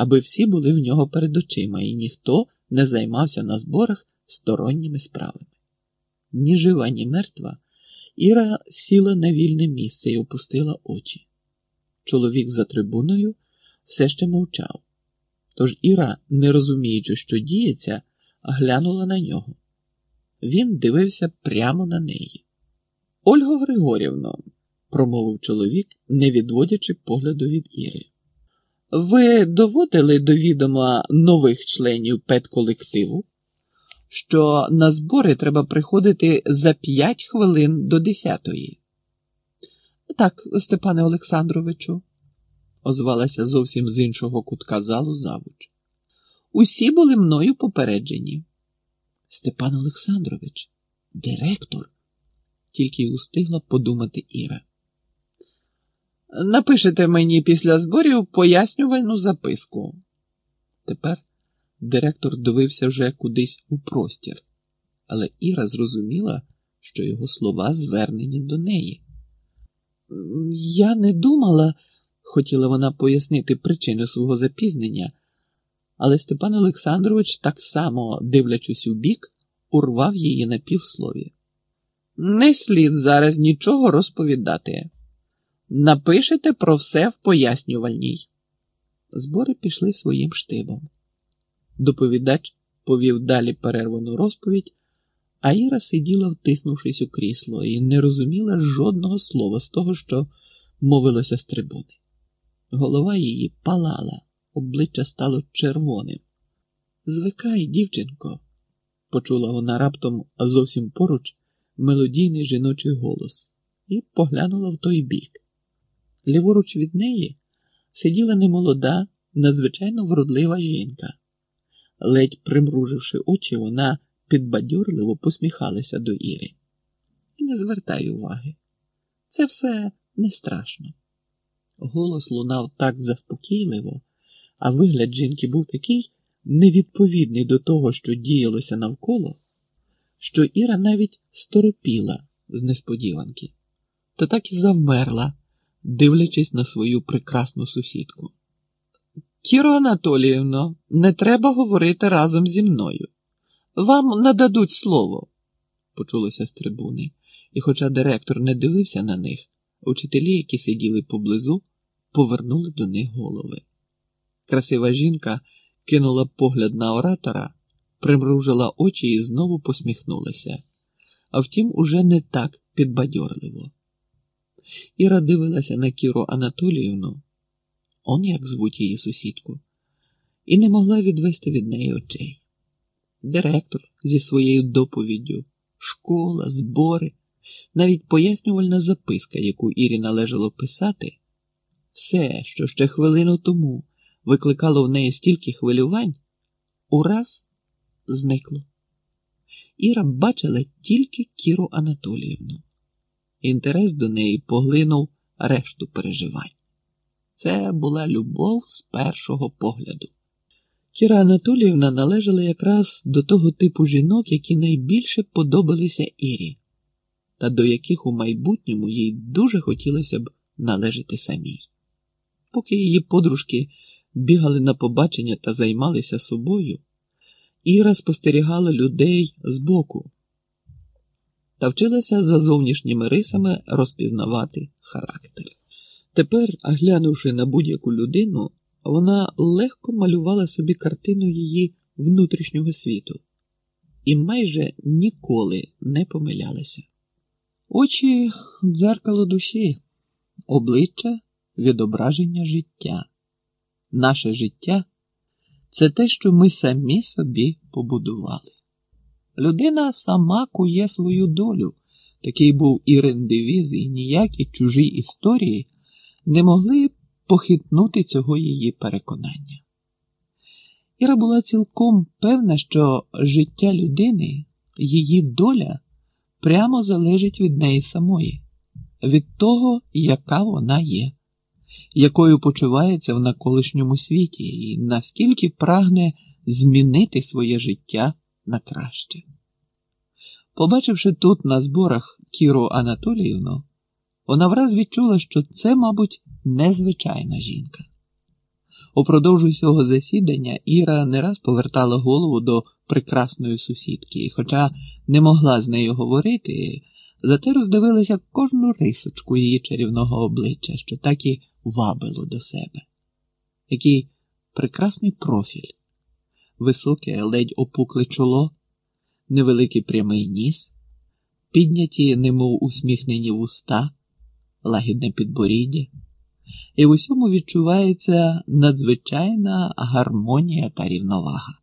аби всі були в нього перед очима, і ніхто не займався на зборах сторонніми справами. Ні жива, ні мертва, Іра сіла на вільне місце і опустила очі. Чоловік за трибуною все ще мовчав. Тож Іра, не розуміючи, що діється, глянула на нього. Він дивився прямо на неї. Ольго Григорівно, промовив чоловік, не відводячи погляду від Іри. Ви доводили до відома нових членів педколективу, що на збори треба приходити за п'ять хвилин до десятої. Так, Степане Олександровичу, озвалася зовсім з іншого кутка залу завуч. Усі були мною попереджені. Степан Олександрович, директор, тільки й устигла подумати Іра. Напишете мені після зборів пояснювальну записку. Тепер директор дивився вже кудись у простір, але Іра зрозуміла, що його слова звернені до неї. Я не думала, хотіла вона пояснити причину свого запізнення, але Степан Олександрович, так само дивлячись у бік, урвав її на півслові. Не слід зараз нічого розповідати. Напишете про все в пояснювальній. Збори пішли своїм штибом. Доповідач повів далі перервану розповідь, а Іра сиділа, втиснувшись у крісло, і не розуміла жодного слова з того, що мовилося з трибуни. Голова її палала, обличчя стало червоним. Звикай, дівчинко, почула вона раптом зовсім поруч мелодійний жіночий голос і поглянула в той бік. Ліворуч від неї сиділа немолода, надзвичайно вродлива жінка. Ледь примруживши очі, вона підбадьорливо посміхалася до Іри. Не звертай уваги. Це все не страшно. Голос лунав так заспокійливо, а вигляд жінки був такий невідповідний до того, що діялося навколо, що Іра навіть сторопіла з несподіванки, та так і завмерла, дивлячись на свою прекрасну сусідку. Кіро Анатоліївно, не треба говорити разом зі мною. Вам нададуть слово, почулося з трибуни, і, хоча директор не дивився на них, учителі, які сиділи поблизу, повернули до них голови. Красива жінка кинула погляд на оратора, примружила очі і знову посміхнулася, а втім, уже не так підбадьорливо. Іра дивилася на Кіру Анатоліївну, он як звуть її сусідку, і не могла відвести від неї очей. Директор зі своєю доповіддю, школа, збори, навіть пояснювальна записка, яку Ірі належало писати, все, що ще хвилину тому викликало в неї стільки хвилювань, ураз зникло. Іра бачила тільки Кіру Анатоліївну. Інтерес до неї поглинув решту переживань. Це була любов з першого погляду. Кіра Анатоліївна належала якраз до того типу жінок, які найбільше подобалися Ірі, та до яких у майбутньому їй дуже хотілося б належати самій. Поки її подружки бігали на побачення та займалися собою, Іра спостерігала людей збоку та вчилася за зовнішніми рисами розпізнавати характер. Тепер, глянувши на будь-яку людину, вона легко малювала собі картину її внутрішнього світу і майже ніколи не помилялася. Очі дзеркало душі, обличчя відображення життя. Наше життя це те, що ми самі собі побудували. Людина сама кує свою долю. Такий був Ірин девіз, і ніякі чужі історії не могли похитнути цього її переконання. Іра була цілком певна, що життя людини, її доля прямо залежить від неї самої, від того, яка вона є, якою почувається в наколишньому світі, і наскільки прагне змінити своє життя на краще. Побачивши тут на зборах Кіру Анатоліївну, вона враз відчула, що це, мабуть, незвичайна жінка. Упродовж усього засідання Іра не раз повертала голову до прекрасної сусідки, і хоча не могла з нею говорити, зате роздивилася кожну рисочку її чарівного обличчя, що так і вабило до себе. Який прекрасний профіль, високе, ледь опукле чоло, невеликий прямий ніс, підняті, немов усміхнені вуста, лагідне підборіддя, і в усьому відчувається надзвичайна гармонія та рівновага.